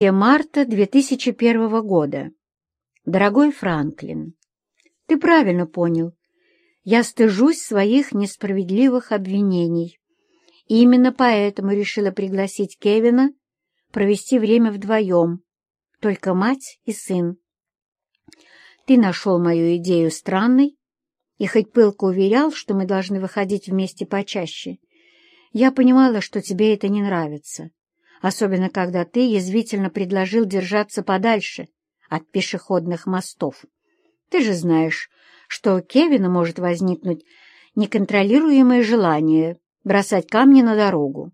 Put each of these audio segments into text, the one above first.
марта 2001 года. Дорогой Франклин, ты правильно понял. Я стыжусь своих несправедливых обвинений. И именно поэтому решила пригласить Кевина провести время вдвоем, только мать и сын. Ты нашел мою идею странной, и хоть пылко уверял, что мы должны выходить вместе почаще, я понимала, что тебе это не нравится особенно когда ты язвительно предложил держаться подальше от пешеходных мостов. Ты же знаешь, что у Кевина может возникнуть неконтролируемое желание бросать камни на дорогу.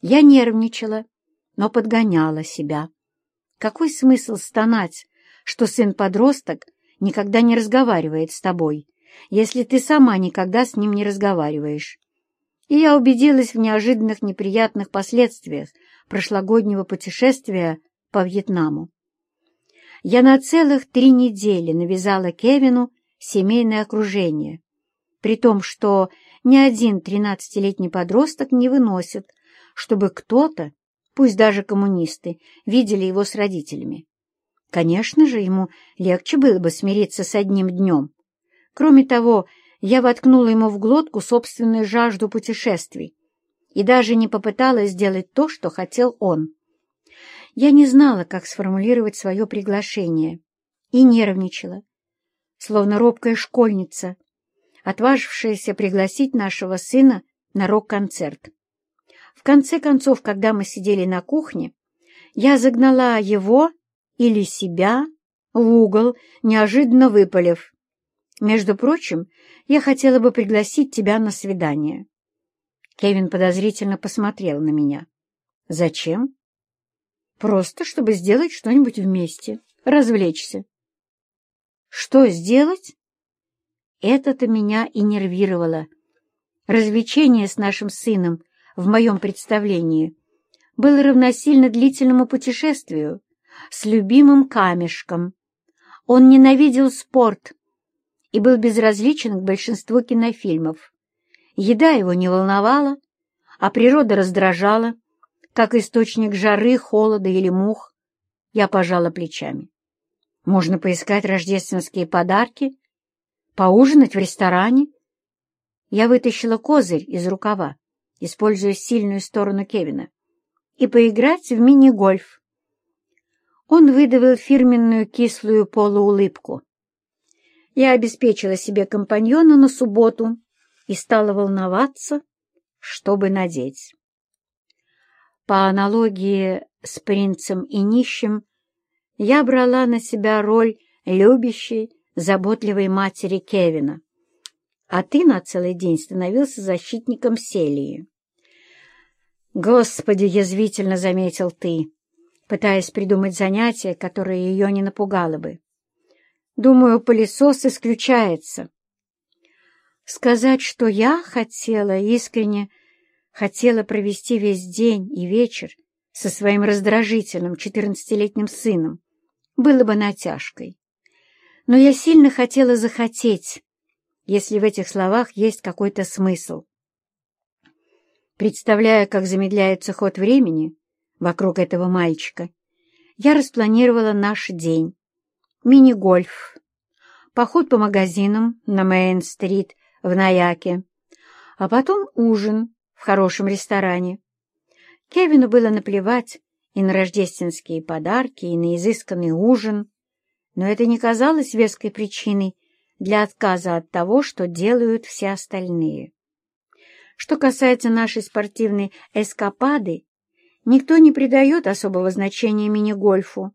Я нервничала, но подгоняла себя. Какой смысл стонать, что сын-подросток никогда не разговаривает с тобой, если ты сама никогда с ним не разговариваешь? И я убедилась в неожиданных неприятных последствиях прошлогоднего путешествия по Вьетнаму. Я на целых три недели навязала Кевину семейное окружение, при том, что ни один тринадцатилетний подросток не выносит, чтобы кто-то, пусть даже коммунисты, видели его с родителями. Конечно же, ему легче было бы смириться с одним днем. Кроме того, я воткнула ему в глотку собственную жажду путешествий, и даже не попыталась сделать то, что хотел он. Я не знала, как сформулировать свое приглашение, и нервничала, словно робкая школьница, отважившаяся пригласить нашего сына на рок-концерт. В конце концов, когда мы сидели на кухне, я загнала его или себя в угол, неожиданно выпалив. «Между прочим, я хотела бы пригласить тебя на свидание». Кевин подозрительно посмотрел на меня. «Зачем?» «Просто, чтобы сделать что-нибудь вместе, развлечься». «Что сделать?» Это-то меня и нервировало. Развлечение с нашим сыном в моем представлении было равносильно длительному путешествию с любимым камешком. Он ненавидел спорт и был безразличен к большинству кинофильмов. Еда его не волновала, а природа раздражала, как источник жары, холода или мух. Я пожала плечами. Можно поискать рождественские подарки, поужинать в ресторане. Я вытащила козырь из рукава, используя сильную сторону Кевина, и поиграть в мини-гольф. Он выдавил фирменную кислую полуулыбку. Я обеспечила себе компаньона на субботу и стала волноваться, чтобы надеть. По аналогии с принцем и нищим, я брала на себя роль любящей, заботливой матери Кевина, а ты на целый день становился защитником Селии. «Господи!» — язвительно заметил ты, пытаясь придумать занятие, которое ее не напугало бы. «Думаю, пылесос исключается». Сказать, что я хотела, искренне хотела провести весь день и вечер со своим раздражительным четырнадцатилетним сыном, было бы натяжкой. Но я сильно хотела захотеть, если в этих словах есть какой-то смысл. Представляя, как замедляется ход времени вокруг этого мальчика, я распланировала наш день. Мини-гольф, поход по магазинам на Мейн-стрит в Наяке, а потом ужин в хорошем ресторане. Кевину было наплевать и на рождественские подарки, и на изысканный ужин, но это не казалось веской причиной для отказа от того, что делают все остальные. Что касается нашей спортивной эскапады, никто не придает особого значения мини-гольфу,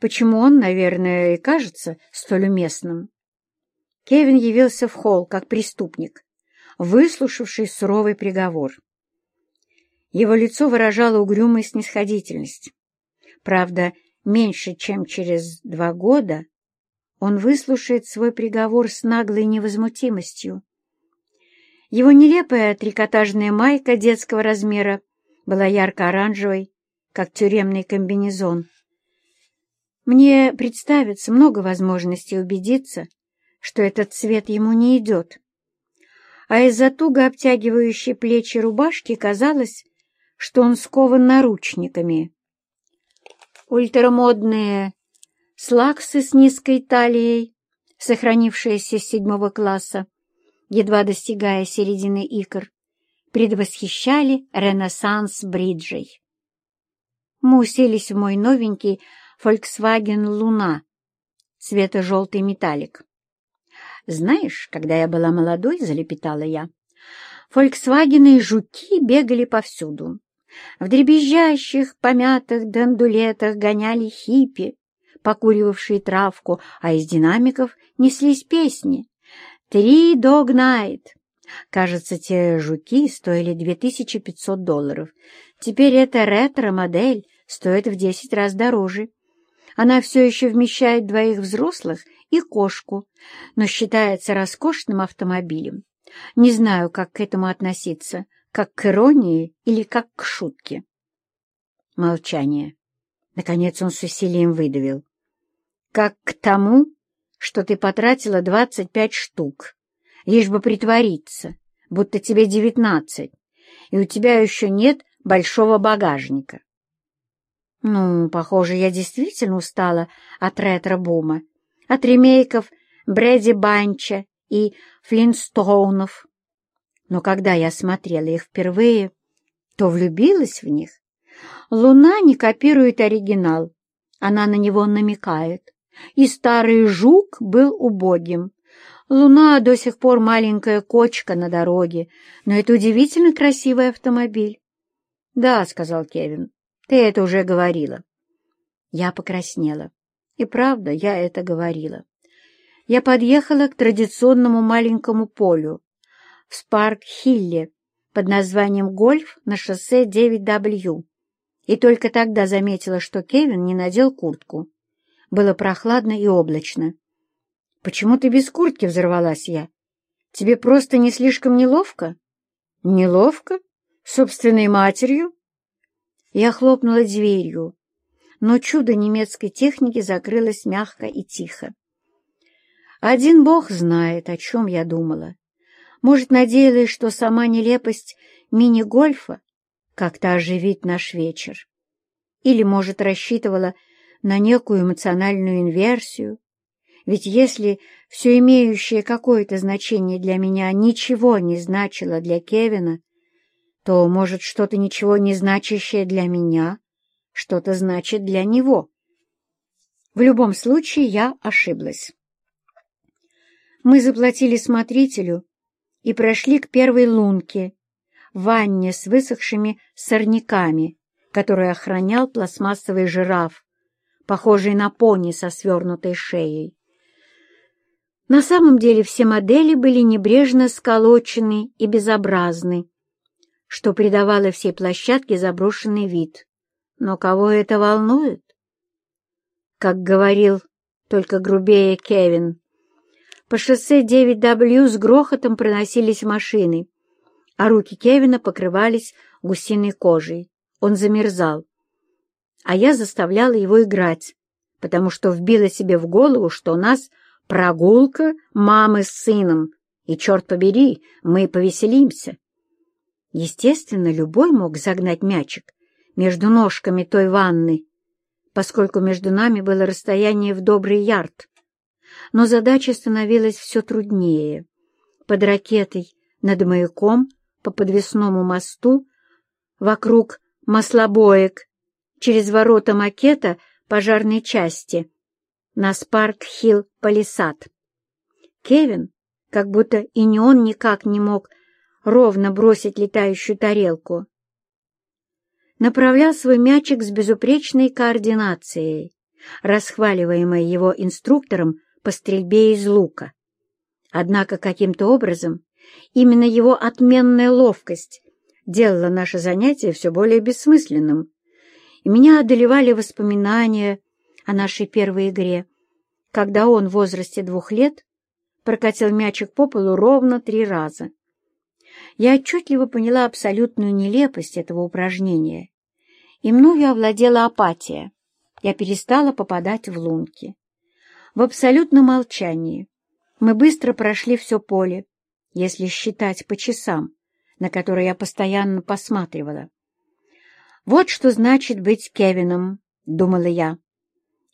почему он, наверное, и кажется столь уместным. Кевин явился в холл как преступник, выслушавший суровый приговор. Его лицо выражало угрюмую снисходительность. Правда, меньше чем через два года он выслушает свой приговор с наглой невозмутимостью. Его нелепая трикотажная майка детского размера была ярко-оранжевой, как тюремный комбинезон. Мне представится много возможностей убедиться, что этот цвет ему не идет. А из-за туго обтягивающей плечи рубашки казалось, что он скован наручниками. ультрамодные слаксы с низкой талией, сохранившиеся с седьмого класса, едва достигая середины икр, предвосхищали ренессанс бриджей. Мы уселись в мой новенький Volkswagen Луна, цвета желтый металлик. «Знаешь, когда я была молодой, — залепетала я, — Фольксвагены и жуки бегали повсюду. В дребезжащих, помятых дандулетах гоняли хиппи, покуривавшие травку, а из динамиков неслись песни. «Три Дог Найт!» Кажется, те жуки стоили 2500 долларов. Теперь эта ретро-модель стоит в 10 раз дороже. Она все еще вмещает двоих взрослых и кошку, но считается роскошным автомобилем. Не знаю, как к этому относиться, как к иронии или как к шутке. Молчание. Наконец он с усилием выдавил. Как к тому, что ты потратила двадцать пять штук, лишь бы притвориться, будто тебе девятнадцать, и у тебя еще нет большого багажника. Ну, похоже, я действительно устала от ретро-бума, от ремейков Брэди Банча и Флинстоунов. Но когда я смотрела их впервые, то влюбилась в них. Луна не копирует оригинал, она на него намекает. И старый жук был убогим. Луна до сих пор маленькая кочка на дороге, но это удивительно красивый автомобиль. — Да, — сказал Кевин, — ты это уже говорила. Я покраснела. И правда, я это говорила. Я подъехала к традиционному маленькому полю в Спарк-Хилле под названием «Гольф» на шоссе 9W, и только тогда заметила, что Кевин не надел куртку. Было прохладно и облачно. «Почему ты без куртки?» — взорвалась я. «Тебе просто не слишком неловко?» «Неловко? Собственной матерью?» Я хлопнула дверью, но чудо немецкой техники закрылось мягко и тихо. Один бог знает, о чем я думала. Может, надеялась, что сама нелепость мини-гольфа как-то оживит наш вечер. Или, может, рассчитывала на некую эмоциональную инверсию. Ведь если все имеющее какое-то значение для меня ничего не значило для Кевина, то, может, что-то ничего не значащее для меня что-то значит для него. В любом случае, я ошиблась. Мы заплатили смотрителю и прошли к первой лунке, ванне с высохшими сорняками, которую охранял пластмассовый жираф, похожий на пони со свернутой шеей. На самом деле все модели были небрежно сколочены и безобразны, что придавало всей площадке заброшенный вид. Но кого это волнует? Как говорил только грубее Кевин, по шоссе 9W с грохотом проносились машины, а руки Кевина покрывались гусиной кожей. Он замерзал а я заставляла его играть, потому что вбила себе в голову, что у нас прогулка мамы с сыном, и, черт побери, мы повеселимся. Естественно, любой мог загнать мячик между ножками той ванны, поскольку между нами было расстояние в добрый ярд. Но задача становилась все труднее. Под ракетой над маяком по подвесному мосту вокруг маслобоек через ворота макета пожарной части на Спарк-Хилл Палисад. Кевин, как будто и не он никак не мог ровно бросить летающую тарелку, направлял свой мячик с безупречной координацией, расхваливаемой его инструктором по стрельбе из лука. Однако каким-то образом именно его отменная ловкость делала наше занятие все более бессмысленным и меня одолевали воспоминания о нашей первой игре, когда он в возрасте двух лет прокатил мячик по полу ровно три раза. Я отчетливо поняла абсолютную нелепость этого упражнения, и мною овладела апатия. Я перестала попадать в лунки. В абсолютном молчании мы быстро прошли все поле, если считать по часам, на которые я постоянно посматривала. Вот что значит быть Кевином, думала я.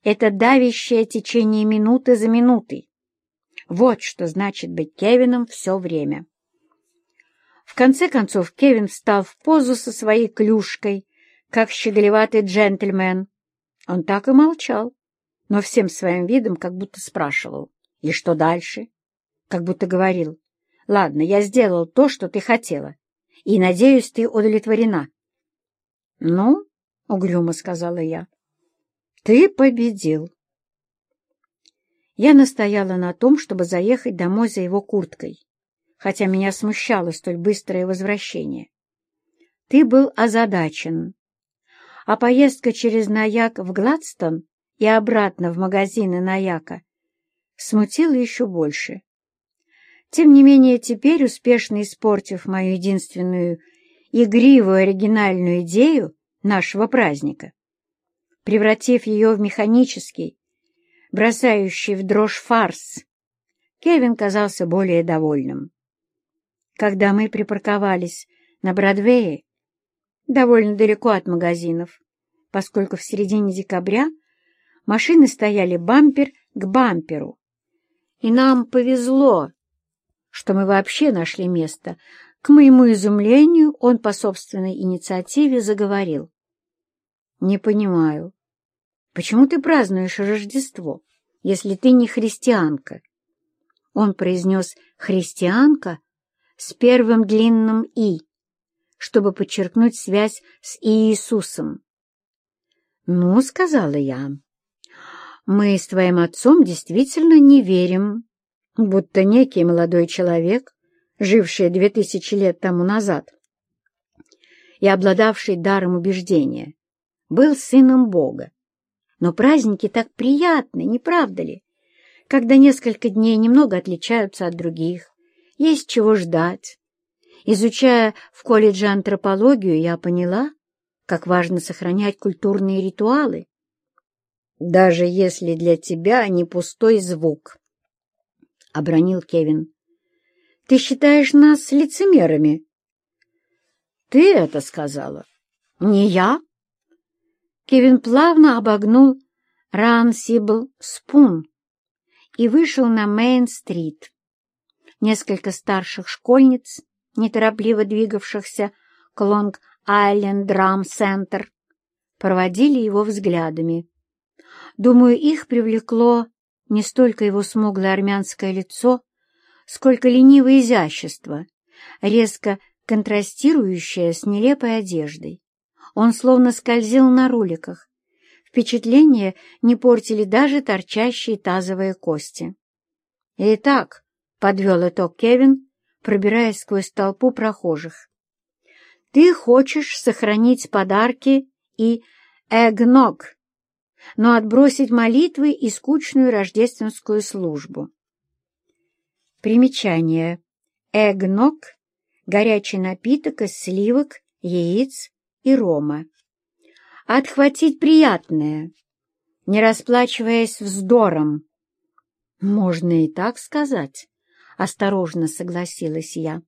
Это давящее течение минуты за минутой. Вот что значит быть Кевином все время. В конце концов Кевин встал в позу со своей клюшкой, как щеголеватый джентльмен. Он так и молчал, но всем своим видом как будто спрашивал. И что дальше? Как будто говорил. Ладно, я сделал то, что ты хотела, и, надеюсь, ты удовлетворена. — Ну, — угрюмо сказала я, — ты победил. Я настояла на том, чтобы заехать домой за его курткой, хотя меня смущало столь быстрое возвращение. Ты был озадачен, а поездка через Наяк в Гладстон и обратно в магазины Наяка смутила еще больше. Тем не менее, теперь, успешно испортив мою единственную игривую оригинальную идею нашего праздника, превратив ее в механический, бросающий в дрожь фарс, Кевин казался более довольным. Когда мы припарковались на Бродвее, довольно далеко от магазинов, поскольку в середине декабря машины стояли бампер к бамперу, и нам повезло, что мы вообще нашли место. К моему изумлению он по собственной инициативе заговорил. «Не понимаю, почему ты празднуешь Рождество, если ты не христианка?» Он произнес «христианка» с первым длинным «и», чтобы подчеркнуть связь с Иисусом. «Ну, — сказала я, — мы с твоим отцом действительно не верим будто некий молодой человек, живший две тысячи лет тому назад и обладавший даром убеждения, был сыном Бога. Но праздники так приятны, не правда ли? Когда несколько дней немного отличаются от других, есть чего ждать. Изучая в колледже антропологию, я поняла, как важно сохранять культурные ритуалы, даже если для тебя они пустой звук — обронил Кевин. — Ты считаешь нас лицемерами? — Ты это сказала. — Не я. Кевин плавно обогнул Рансибл Спун и вышел на Мейн-стрит. Несколько старших школьниц, неторопливо двигавшихся к Лонг-Айленд Драм-центр, проводили его взглядами. Думаю, их привлекло не столько его смуглое армянское лицо, сколько ленивое изящество, резко контрастирующее с нелепой одеждой. Он словно скользил на роликах. Впечатление не портили даже торчащие тазовые кости. «Итак», — подвел итог Кевин, пробираясь сквозь толпу прохожих, «ты хочешь сохранить подарки и эгног, но отбросить молитвы и скучную рождественскую службу. Примечание. Эгног — горячий напиток из сливок, яиц и рома. Отхватить приятное, не расплачиваясь вздором. Можно и так сказать, — осторожно согласилась я.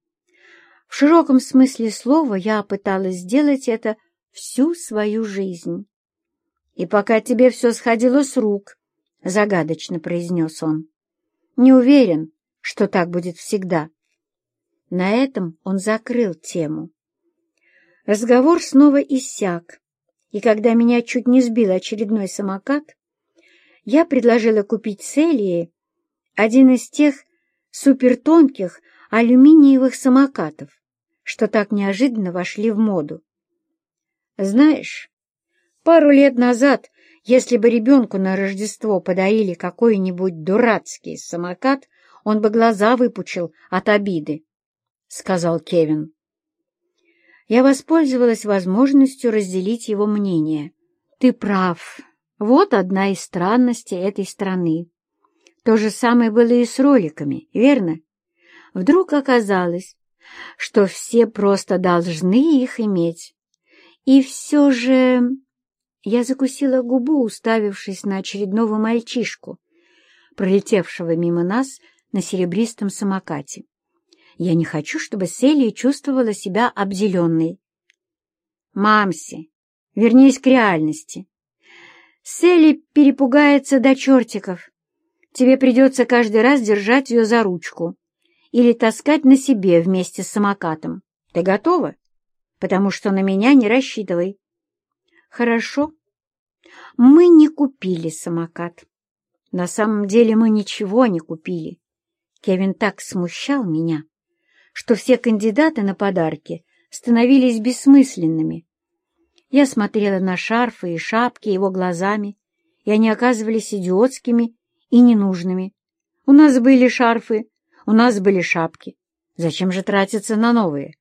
В широком смысле слова я пыталась сделать это всю свою жизнь. «И пока тебе все сходило с рук», — загадочно произнес он. «Не уверен, что так будет всегда». На этом он закрыл тему. Разговор снова иссяк, и когда меня чуть не сбил очередной самокат, я предложила купить Селии один из тех супертонких алюминиевых самокатов, что так неожиданно вошли в моду. Знаешь, Пару лет назад, если бы ребенку на Рождество подарили какой-нибудь дурацкий самокат, он бы глаза выпучил от обиды, — сказал Кевин. Я воспользовалась возможностью разделить его мнение. Ты прав. Вот одна из странностей этой страны. То же самое было и с роликами, верно? Вдруг оказалось, что все просто должны их иметь. И все же... Я закусила губу, уставившись на очередного мальчишку, пролетевшего мимо нас на серебристом самокате. Я не хочу, чтобы Селия чувствовала себя обделенной. «Мамси, вернись к реальности. Селли перепугается до чертиков. Тебе придется каждый раз держать ее за ручку или таскать на себе вместе с самокатом. Ты готова? Потому что на меня не рассчитывай. Хорошо. Мы не купили самокат. На самом деле мы ничего не купили. Кевин так смущал меня, что все кандидаты на подарки становились бессмысленными. Я смотрела на шарфы и шапки его глазами, и они оказывались идиотскими и ненужными. У нас были шарфы, у нас были шапки. Зачем же тратиться на новые?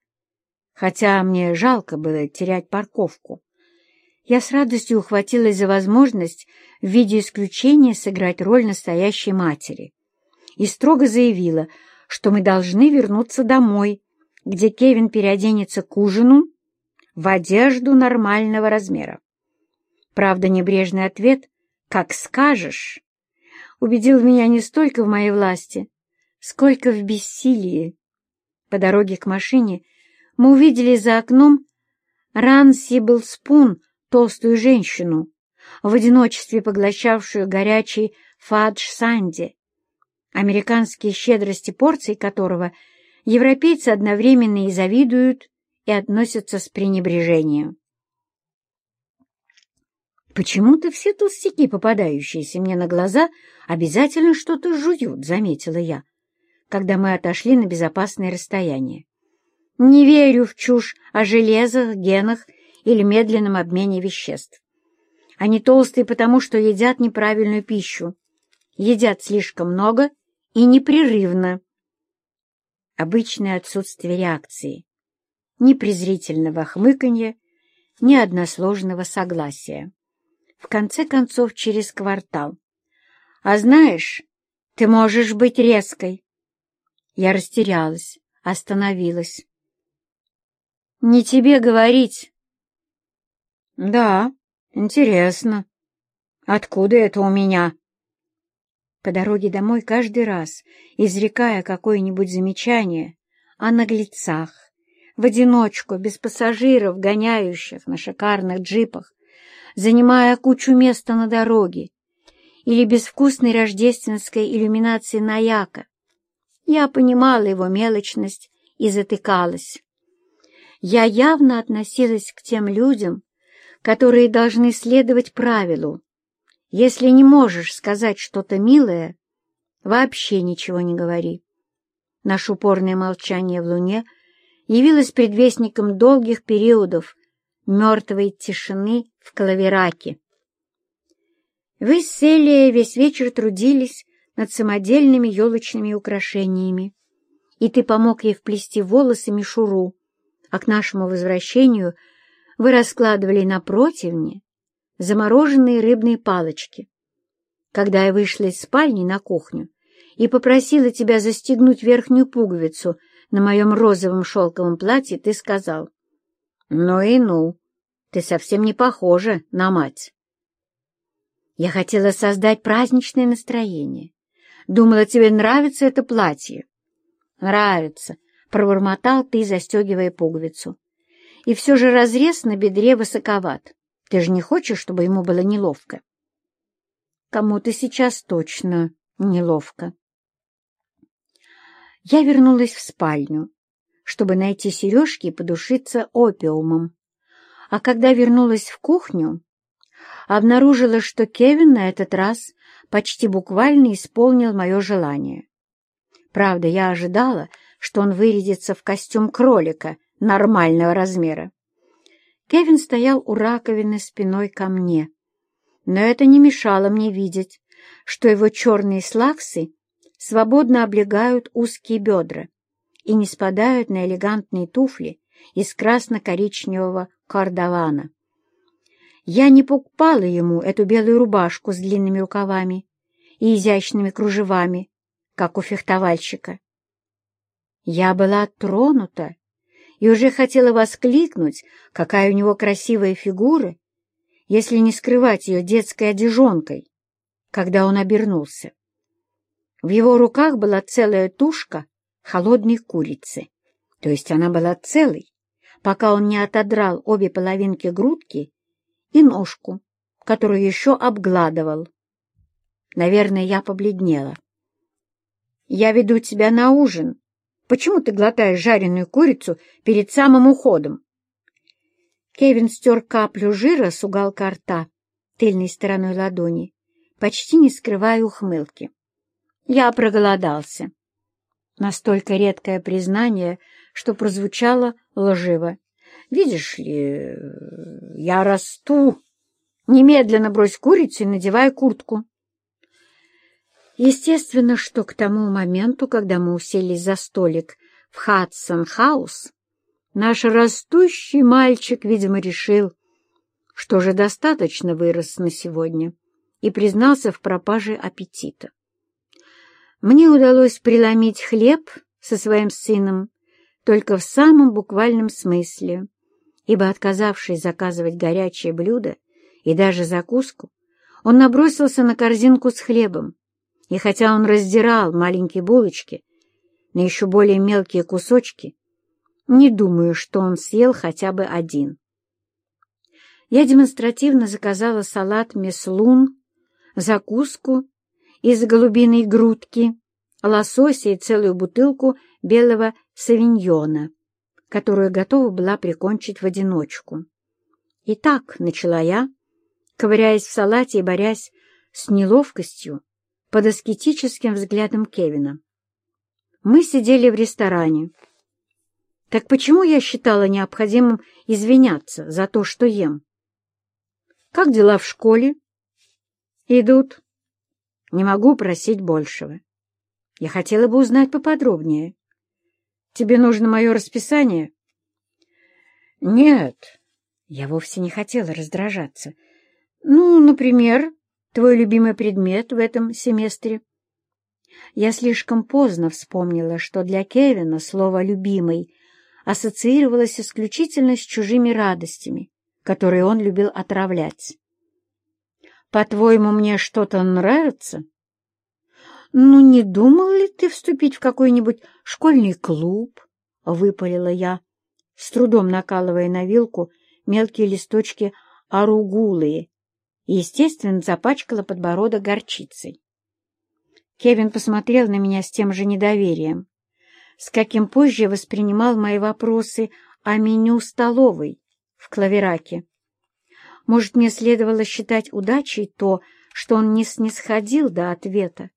Хотя мне жалко было терять парковку. Я с радостью ухватилась за возможность в виде исключения сыграть роль настоящей матери и строго заявила, что мы должны вернуться домой, где Кевин переоденется к ужину в одежду нормального размера. Правда, небрежный ответ «как скажешь» убедил меня не столько в моей власти, сколько в бессилии. По дороге к машине мы увидели за окном Ран Сиблспун, толстую женщину, в одиночестве поглощавшую горячий фадж санди, американские щедрости порций которого европейцы одновременно и завидуют, и относятся с пренебрежением. «Почему-то все толстяки, попадающиеся мне на глаза, обязательно что-то жуют», — заметила я, когда мы отошли на безопасное расстояние. «Не верю в чушь о железах, генах или медленном обмене веществ. Они толстые потому, что едят неправильную пищу, едят слишком много и непрерывно. Обычное отсутствие реакции, ни презрительного хмыканья, ни односложного согласия. В конце концов, через квартал. «А знаешь, ты можешь быть резкой». Я растерялась, остановилась. «Не тебе говорить». «Да, интересно. Откуда это у меня?» По дороге домой каждый раз, изрекая какое-нибудь замечание о наглецах, в одиночку, без пассажиров, гоняющих на шикарных джипах, занимая кучу места на дороге, или безвкусной рождественской иллюминации Наяка. Я понимала его мелочность и затыкалась. Я явно относилась к тем людям, которые должны следовать правилу если не можешь сказать что-то милое, вообще ничего не говори. Наше упорное молчание в луне явилось предвестником долгих периодов мертвой тишины в Клавераке. Вы с Селией весь вечер трудились над самодельными елочными украшениями, и ты помог ей вплести волосы мишуру, а к нашему возвращению вы раскладывали на противне замороженные рыбные палочки. Когда я вышла из спальни на кухню и попросила тебя застегнуть верхнюю пуговицу на моем розовом шелковом платье, ты сказал, «Ну и ну, ты совсем не похожа на мать». Я хотела создать праздничное настроение. Думала, тебе нравится это платье. Нравится, пробормотал ты, застегивая пуговицу. И все же разрез на бедре высоковат. Ты же не хочешь, чтобы ему было неловко? Кому-то сейчас точно неловко. Я вернулась в спальню, чтобы найти сережки и подушиться опиумом. А когда вернулась в кухню, обнаружила, что Кевин на этот раз почти буквально исполнил мое желание. Правда, я ожидала, что он вырядится в костюм кролика нормального размера. Кевин стоял у раковины спиной ко мне, но это не мешало мне видеть, что его черные слаксы свободно облегают узкие бедра и не спадают на элегантные туфли из красно-коричневого кардавана. Я не покупала ему эту белую рубашку с длинными рукавами и изящными кружевами, как у фехтовальщика. Я была тронута и уже хотела воскликнуть, какая у него красивая фигура, если не скрывать ее детской одежонкой, когда он обернулся. В его руках была целая тушка холодной курицы, то есть она была целой, пока он не отодрал обе половинки грудки и ножку, которую еще обгладывал. Наверное, я побледнела. «Я веду тебя на ужин. Почему ты глотаешь жареную курицу перед самым уходом?» Кевин стер каплю жира с уголка рта тыльной стороной ладони, почти не скрывая ухмылки. Я проголодался. Настолько редкое признание, что прозвучало лживо. «Видишь ли, я расту. Немедленно брось курицу и надевай куртку». Естественно, что к тому моменту, когда мы уселись за столик в Хадсон-хаус, наш растущий мальчик, видимо, решил, что же достаточно вырос на сегодня, и признался в пропаже аппетита. Мне удалось преломить хлеб со своим сыном только в самом буквальном смысле, ибо, отказавшись заказывать горячее блюдо и даже закуску, он набросился на корзинку с хлебом, и хотя он раздирал маленькие булочки на еще более мелкие кусочки, не думаю, что он съел хотя бы один. Я демонстративно заказала салат меслун, закуску из голубиной грудки, лосося и целую бутылку белого савиньона, которую готова была прикончить в одиночку. «Итак», — начала я, ковыряясь в салате и борясь с неловкостью под аскетическим взглядом Кевина. Мы сидели в ресторане. Так почему я считала необходимым извиняться за то, что ем? Как дела в школе? Идут. Не могу просить большего. Я хотела бы узнать поподробнее. Тебе нужно мое расписание? Нет, я вовсе не хотела раздражаться. Ну, например, твой любимый предмет в этом семестре. Я слишком поздно вспомнила, что для Кевина слово «любимый» ассоциировалось исключительно с чужими радостями, которые он любил отравлять. «По-твоему, мне что-то нравится?» «Ну, не думал ли ты вступить в какой-нибудь школьный клуб?» — выпалила я, с трудом накалывая на вилку мелкие листочки аругулы естественно, запачкала подбородок горчицей. Кевин посмотрел на меня с тем же недоверием, с каким позже воспринимал мои вопросы о меню столовой в Клавераке. Может, мне следовало считать удачей то, что он не снисходил до ответа,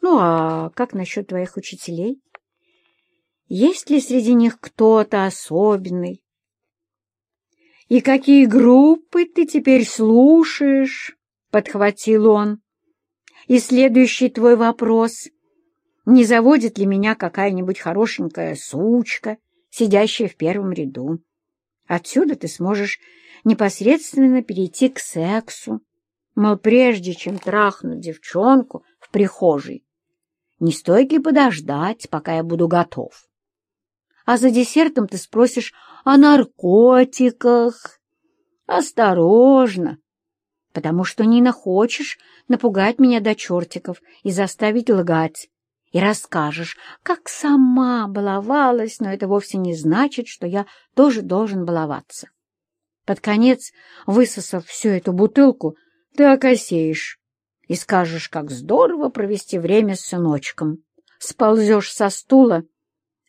ну, а как насчет твоих учителей? Есть ли среди них кто-то особенный? И какие группы ты теперь слушаешь? Подхватил он. И следующий твой вопрос. Не заводит ли меня какая-нибудь хорошенькая сучка, сидящая в первом ряду? Отсюда ты сможешь непосредственно перейти к сексу. Мол, прежде чем трахнуть девчонку в прихожей, не стоит ли подождать, пока я буду готов? А за десертом ты спросишь о наркотиках. Осторожно, потому что не хочешь напугать меня до чертиков и заставить лгать. И расскажешь, как сама баловалась, но это вовсе не значит, что я тоже должен баловаться. Под конец, высосав всю эту бутылку, ты окосеешь и скажешь, как здорово провести время с сыночком. Сползешь со стула,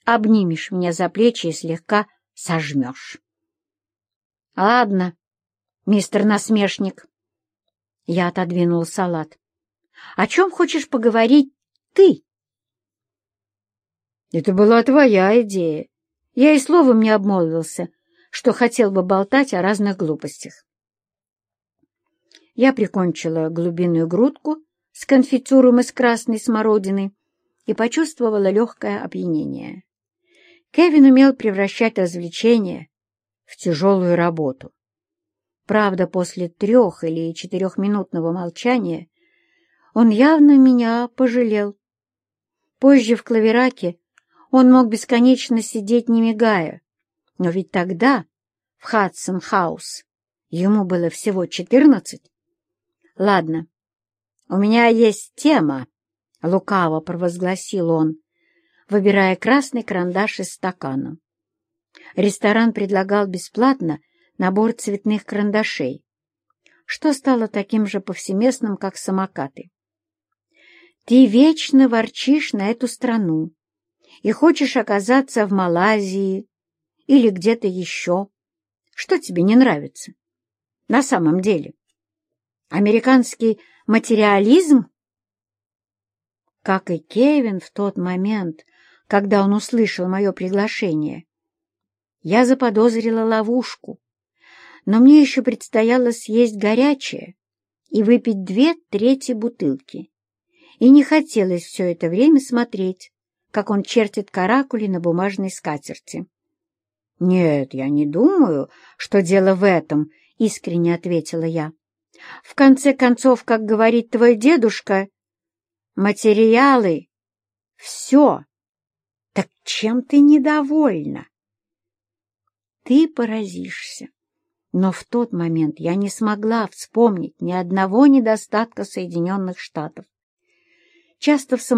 обнимешь меня за плечи и слегка сожмешь. — Ладно, мистер насмешник. Я отодвинул салат. — О чем хочешь поговорить ты? — Это была твоя идея. Я и словом не обмолвился, что хотел бы болтать о разных глупостях. Я прикончила глубинную грудку с конфитюром из красной смородины и почувствовала легкое опьянение. Кевин умел превращать развлечения в тяжелую работу. Правда, после трех или четырехминутного молчания он явно меня пожалел. Позже в Клавераке он мог бесконечно сидеть, не мигая, но ведь тогда, в Хадсон-хаус, ему было всего четырнадцать. Ладно, у меня есть тема, — лукаво провозгласил он, выбирая красный карандаш из стакана. Ресторан предлагал бесплатно набор цветных карандашей. что стало таким же повсеместным, как самокаты. Ты вечно ворчишь на эту страну и хочешь оказаться в Малайзии или где-то еще. Что тебе не нравится? На самом деле. Американский материализм? Как и Кевин в тот момент, когда он услышал мое приглашение, я заподозрила ловушку, но мне еще предстояло съесть горячее и выпить две трети бутылки, и не хотелось все это время смотреть, как он чертит каракули на бумажной скатерти. — Нет, я не думаю, что дело в этом, — искренне ответила я. — В конце концов, как говорит твой дедушка, материалы — все. Так чем ты недовольна? Ты поразишься. Но в тот момент я не смогла вспомнить ни одного недостатка Соединенных Штатов. Часто в